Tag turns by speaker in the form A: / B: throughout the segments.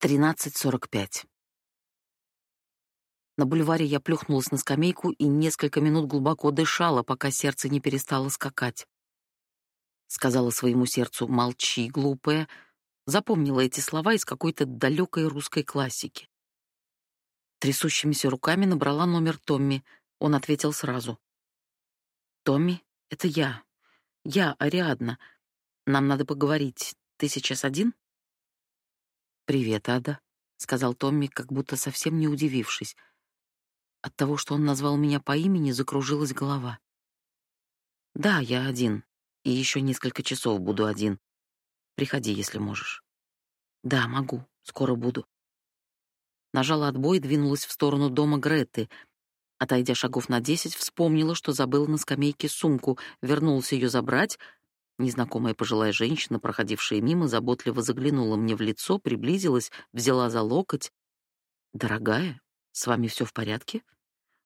A: 13.45. На бульваре я плюхнулась на скамейку и несколько минут глубоко дышала, пока сердце не перестало скакать. Сказала своему сердцу «молчи, глупая», запомнила эти слова из какой-то далекой русской классики. Трясущимися руками набрала номер Томми. Он ответил сразу. «Томми, это я. Я, Ариадна. Нам надо поговорить. Ты сейчас один?» «Привет, Ада», — сказал Томми, как будто совсем не удивившись. От того, что он назвал меня по имени, закружилась голова. «Да, я один, и еще несколько часов буду один. Приходи, если можешь». «Да, могу, скоро буду». Нажала отбой и двинулась в сторону дома Греты. Отойдя шагов на десять, вспомнила, что забыла на скамейке сумку, вернулась ее забрать — Незнакомая пожилая женщина, проходившая мимо, заботливо заглянула мне в лицо, приблизилась, взяла за локоть. «Дорогая, с вами все в порядке?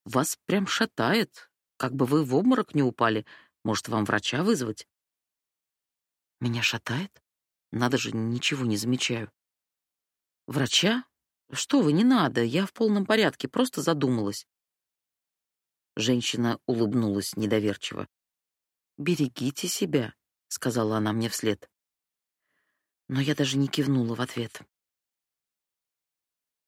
A: Вас прям шатает, как бы вы в обморок не упали. Может, вам врача вызвать?» «Меня шатает? Надо же, ничего не замечаю». «Врача? Что вы, не надо, я в полном порядке, просто задумалась». Женщина улыбнулась недоверчиво. «Берегите себя», сказала она мне вслед. Но я даже не кивнула в ответ.